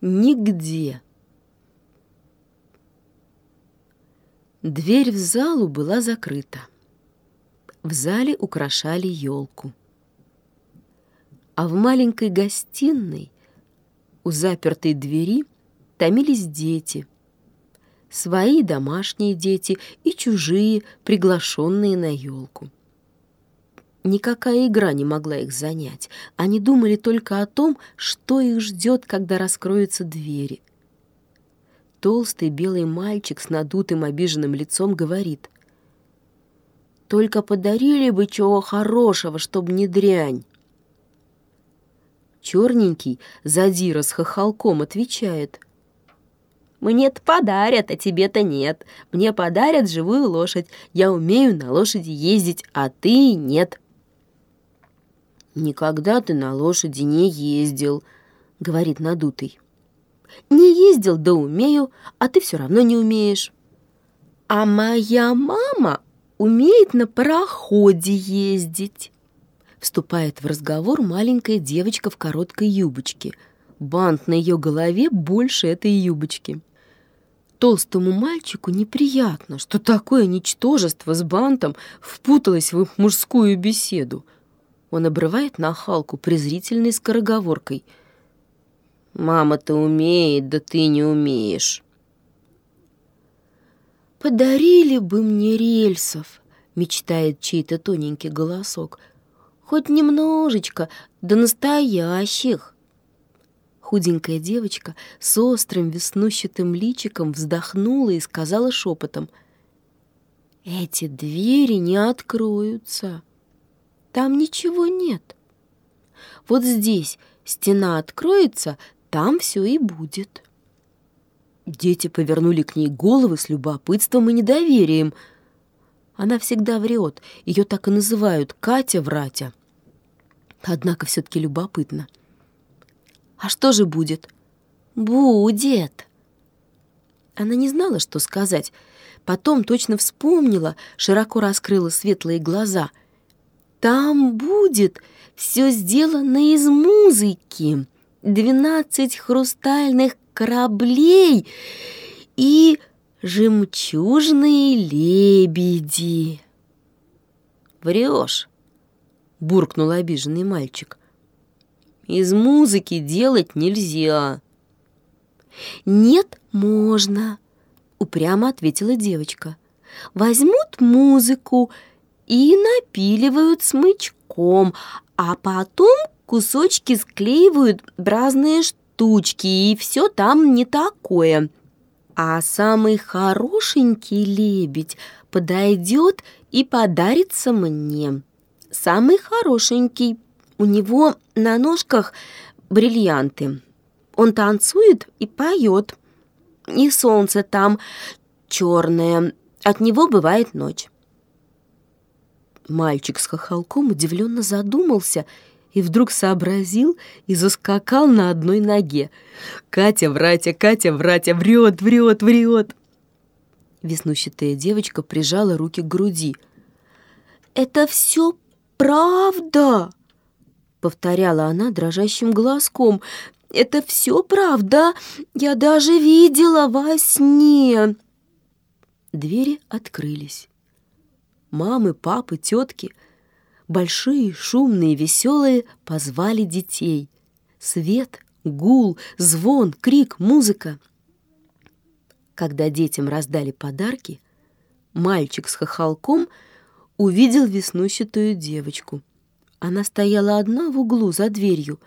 Нигде. Дверь в залу была закрыта. В зале украшали елку. А в маленькой гостиной у запертой двери томились дети. Свои домашние дети и чужие, приглашенные на елку. Никакая игра не могла их занять. Они думали только о том, что их ждет, когда раскроются двери. Толстый белый мальчик с надутым обиженным лицом говорит. «Только подарили бы чего хорошего, чтоб не дрянь». Черненький, задира с хохолком, отвечает. «Мне-то подарят, а тебе-то нет. Мне подарят живую лошадь. Я умею на лошади ездить, а ты нет». «Никогда ты на лошади не ездил», — говорит надутый. «Не ездил, да умею, а ты все равно не умеешь». «А моя мама умеет на пароходе ездить», — вступает в разговор маленькая девочка в короткой юбочке. Бант на ее голове больше этой юбочки. Толстому мальчику неприятно, что такое ничтожество с бантом впуталось в их мужскую беседу — он обрывает нахалку презрительной скороговоркой. «Мама-то умеет, да ты не умеешь». «Подарили бы мне рельсов», — мечтает чей-то тоненький голосок. «Хоть немножечко, да настоящих». Худенькая девочка с острым веснущатым личиком вздохнула и сказала шепотом. «Эти двери не откроются». Там ничего нет. Вот здесь стена откроется, там все и будет. Дети повернули к ней головы с любопытством и недоверием. Она всегда врет, ее так и называют Катя-вратя. Однако все-таки любопытно. А что же будет? Будет. Она не знала, что сказать. Потом точно вспомнила, широко раскрыла светлые глаза — там будет все сделано из музыки, двенадцать хрустальных кораблей и жемчужные лебеди. Врешь, буркнул обиженный мальчик. Из музыки делать нельзя. Нет, можно, упрямо ответила девочка. Возьмут музыку, и напиливают смычком, а потом кусочки склеивают в разные штучки, и все там не такое. А самый хорошенький лебедь подойдет и подарится мне. Самый хорошенький. У него на ножках бриллианты. Он танцует и поет. И солнце там черное. От него бывает ночь. Мальчик с хохолком удивленно задумался и вдруг сообразил и заскакал на одной ноге. «Катя, вратя, Катя, вратя, врет, врет, врет!» Веснущатая девочка прижала руки к груди. «Это все правда!» — повторяла она дрожащим глазком. «Это все правда! Я даже видела во сне!» Двери открылись мамы, папы, тетки, большие, шумные, веселые, позвали детей. Свет, гул, звон, крик, музыка. Когда детям раздали подарки, мальчик с хохолком увидел веснущатую девочку. Она стояла одна в углу за дверью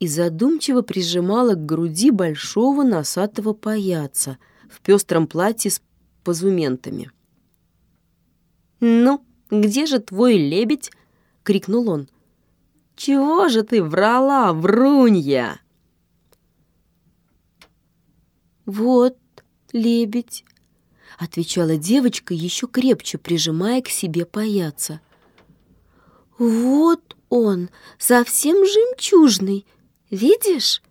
и задумчиво прижимала к груди большого носатого паяца в пестром платье с позументами. «Ну, где же твой лебедь?» — крикнул он. «Чего же ты врала, врунья?» «Вот лебедь», — отвечала девочка, еще крепче прижимая к себе паяца. «Вот он, совсем жемчужный, видишь,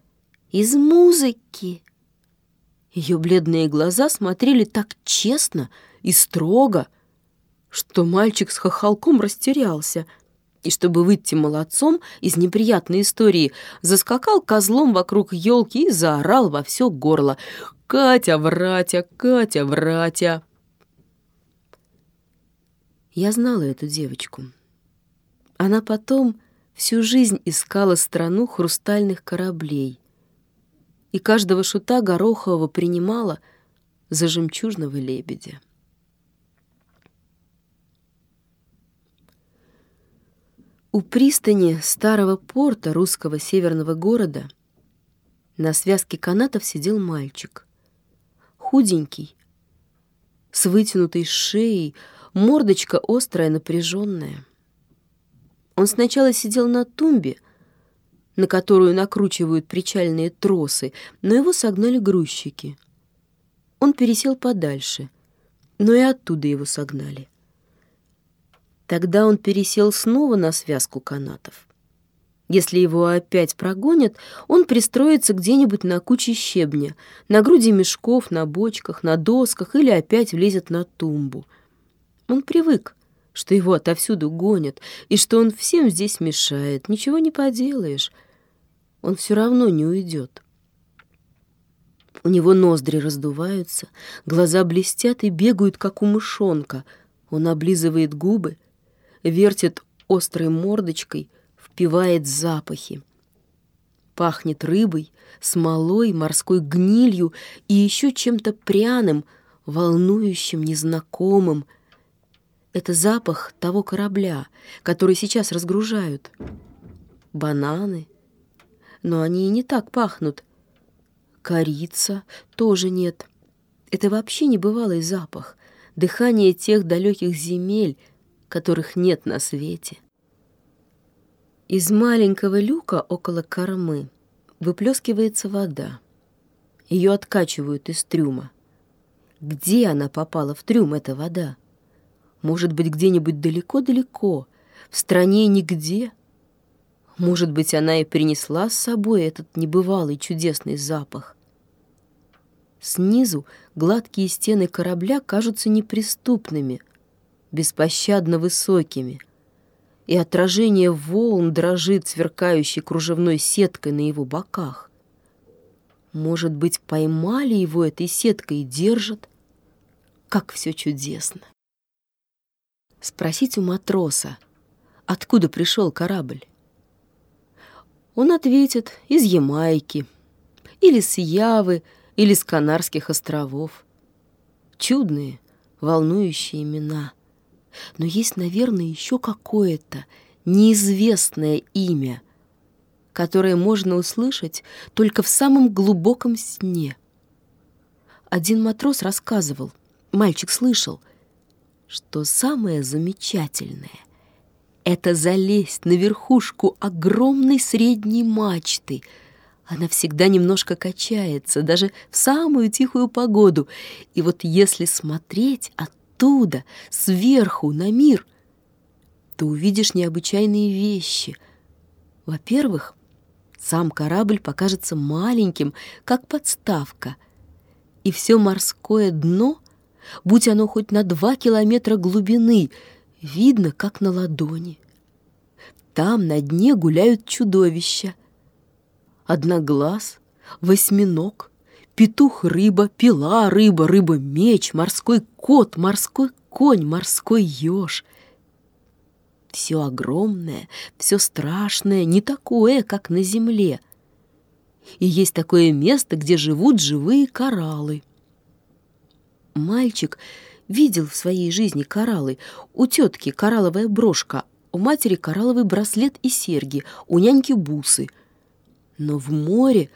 из музыки». Ее бледные глаза смотрели так честно и строго, — что мальчик с хохолком растерялся. и чтобы выйти молодцом из неприятной истории, заскакал козлом вокруг елки и заорал во все горло «Катя, вратя! Катя, вратя!» Я знала эту девочку. Она потом всю жизнь искала страну хрустальных кораблей, и каждого шута Горохового принимала за жемчужного лебедя. У пристани старого порта русского северного города на связке канатов сидел мальчик. Худенький, с вытянутой шеей, мордочка острая, напряженная. Он сначала сидел на тумбе, на которую накручивают причальные тросы, но его согнали грузчики. Он пересел подальше, но и оттуда его согнали. Тогда он пересел снова на связку канатов. Если его опять прогонят, он пристроится где-нибудь на куче щебня, на груди мешков, на бочках, на досках или опять влезет на тумбу. Он привык, что его отовсюду гонят, и что он всем здесь мешает. Ничего не поделаешь. Он все равно не уйдет. У него ноздри раздуваются, глаза блестят и бегают, как у мышонка. Он облизывает губы, вертит острой мордочкой, впивает запахи. Пахнет рыбой, смолой, морской гнилью и еще чем-то пряным, волнующим, незнакомым. Это запах того корабля, который сейчас разгружают. Бананы. Но они и не так пахнут. Корица тоже нет. Это вообще небывалый запах. Дыхание тех далеких земель — которых нет на свете. Из маленького люка около кормы выплескивается вода. Ее откачивают из трюма. Где она попала в трюм, эта вода? Может быть, где-нибудь далеко-далеко, в стране нигде? Может быть, она и принесла с собой этот небывалый чудесный запах? Снизу гладкие стены корабля кажутся неприступными — беспощадно высокими, и отражение волн дрожит сверкающей кружевной сеткой на его боках. Может быть, поймали его этой сеткой и держат? Как все чудесно! Спросить у матроса, откуда пришел корабль. Он ответит, из Ямайки, или с Явы, или с Канарских островов. Чудные, волнующие имена — но есть, наверное, еще какое-то неизвестное имя, которое можно услышать только в самом глубоком сне. Один матрос рассказывал, мальчик слышал, что самое замечательное — это залезть на верхушку огромной средней мачты. Она всегда немножко качается, даже в самую тихую погоду. И вот если смотреть оттуда, оттуда, сверху, на мир, то увидишь необычайные вещи. Во-первых, сам корабль покажется маленьким, как подставка, и все морское дно, будь оно хоть на два километра глубины, видно, как на ладони. Там на дне гуляют чудовища. Одноглаз, восьминог, петух-рыба, пила-рыба, рыба-меч, морской кот, морской конь, морской еж. Все огромное, все страшное, не такое, как на земле. И есть такое место, где живут живые кораллы. Мальчик видел в своей жизни кораллы. У тетки коралловая брошка, у матери коралловый браслет и серьги, у няньки бусы. Но в море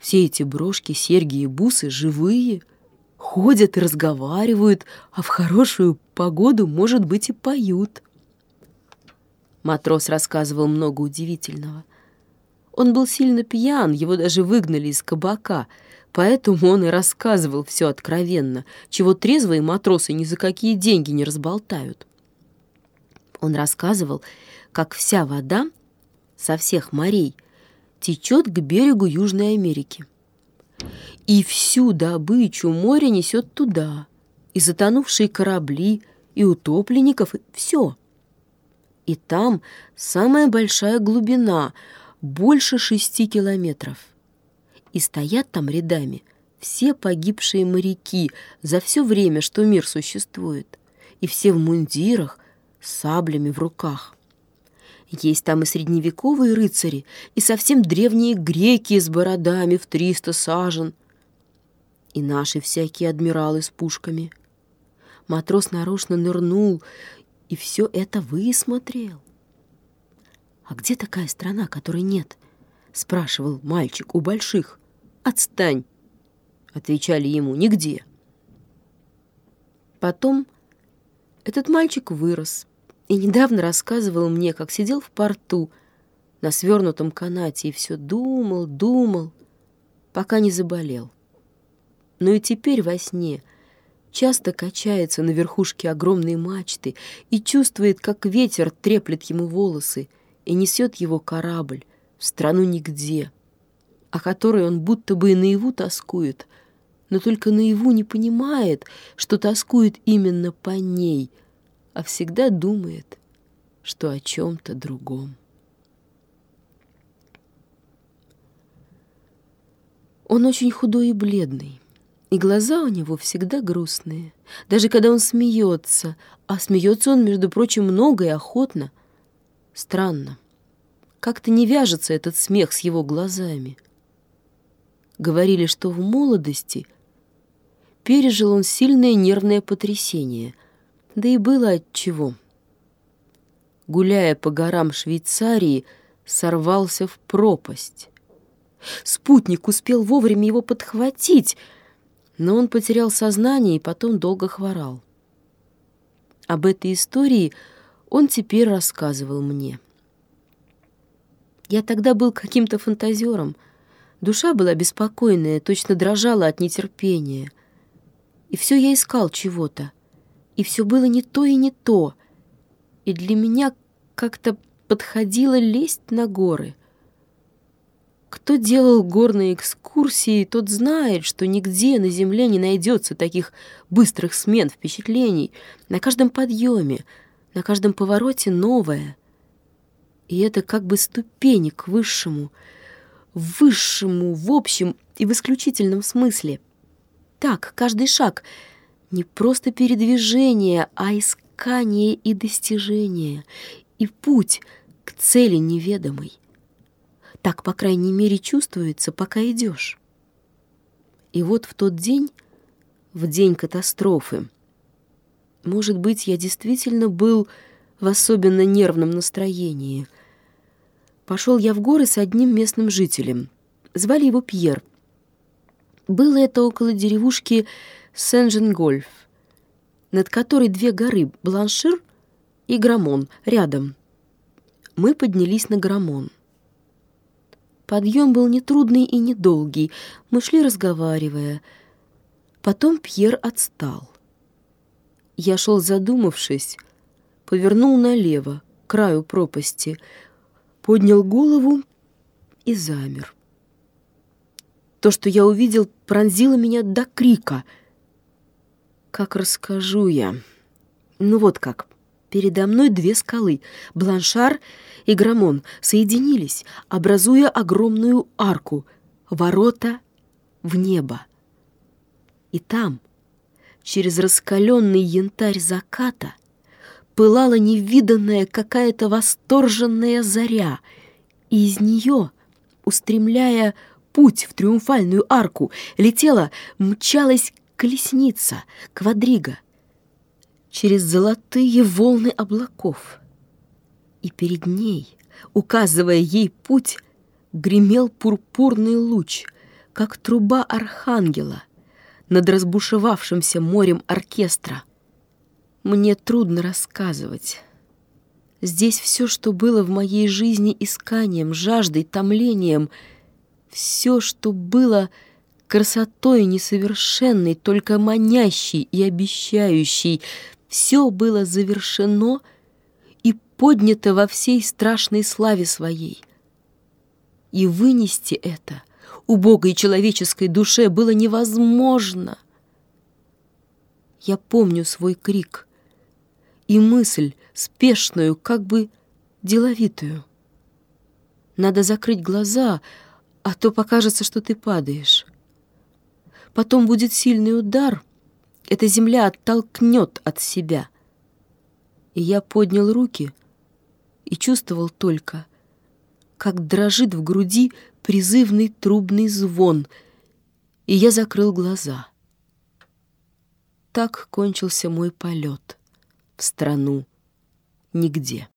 все эти брошки, серьги и бусы живые, ходят и разговаривают, а в хорошую погоду, может быть, и поют. Матрос рассказывал много удивительного. Он был сильно пьян, его даже выгнали из кабака, поэтому он и рассказывал все откровенно, чего трезвые матросы ни за какие деньги не разболтают. Он рассказывал, как вся вода со всех морей — течет к берегу Южной Америки. И всю добычу море несет туда, и затонувшие корабли, и утопленников, и все. И там самая большая глубина, больше шести километров. И стоят там рядами все погибшие моряки за все время, что мир существует. И все в мундирах, с саблями в руках. Есть там и средневековые рыцари, и совсем древние греки с бородами в триста сажен, и наши всякие адмиралы с пушками. Матрос нарочно нырнул и все это высмотрел. «А где такая страна, которой нет?» — спрашивал мальчик у больших. «Отстань!» — отвечали ему. «Нигде». Потом этот мальчик вырос и недавно рассказывал мне, как сидел в порту на свернутом канате и все думал, думал, пока не заболел. Но и теперь во сне часто качается на верхушке огромной мачты и чувствует, как ветер треплет ему волосы и несет его корабль в страну нигде, о которой он будто бы и наяву тоскует, но только наяву не понимает, что тоскует именно по ней, а всегда думает, что о чем-то другом. Он очень худой и бледный, и глаза у него всегда грустные, даже когда он смеется, а смеется он, между прочим, много и охотно. Странно, как-то не вяжется этот смех с его глазами. Говорили, что в молодости пережил он сильное нервное потрясение, да и было от чего. Гуляя по горам Швейцарии, сорвался в пропасть. Спутник успел вовремя его подхватить — но он потерял сознание и потом долго хворал. Об этой истории он теперь рассказывал мне. Я тогда был каким-то фантазером. Душа была беспокойная, точно дрожала от нетерпения. И все я искал чего-то. И все было не то и не то. И для меня как-то подходило лезть на горы. Кто делал горные экскурсии, тот знает, что нигде на земле не найдется таких быстрых смен впечатлений. На каждом подъеме, на каждом повороте новое. И это как бы ступени к высшему, высшему в общем и в исключительном смысле. Так, каждый шаг — не просто передвижение, а искание и достижение, и путь к цели неведомой. Так, по крайней мере, чувствуется, пока идешь. И вот в тот день, в день катастрофы, может быть, я действительно был в особенно нервном настроении. Пошел я в горы с одним местным жителем. Звали его Пьер. Было это около деревушки Сен-Жен-Гольф, над которой две горы — Бланшир и Грамон, рядом. Мы поднялись на Грамон. Подъем был нетрудный и недолгий. Мы шли, разговаривая. Потом Пьер отстал. Я шел задумавшись, повернул налево, к краю пропасти, поднял голову и замер. То, что я увидел, пронзило меня до крика. Как расскажу я? Ну вот как. Передо мной две скалы — Бланшар и Грамон — соединились, образуя огромную арку, ворота в небо. И там, через раскаленный янтарь заката, пылала невиданная какая-то восторженная заря, и из нее, устремляя путь в триумфальную арку, летела, мчалась колесница, квадрига — через золотые волны облаков. И перед ней, указывая ей путь, гремел пурпурный луч, как труба архангела над разбушевавшимся морем оркестра. Мне трудно рассказывать. Здесь все, что было в моей жизни исканием, жаждой, томлением, все, что было красотой несовершенной, только манящей и обещающей, все было завершено и поднято во всей страшной славе своей. И вынести это убогой человеческой душе было невозможно. Я помню свой крик и мысль, спешную, как бы деловитую. Надо закрыть глаза, а то покажется, что ты падаешь. Потом будет сильный удар, эта земля оттолкнет от себя. И я поднял руки и чувствовал только, как дрожит в груди призывный трубный звон, и я закрыл глаза. Так кончился мой полет в страну нигде.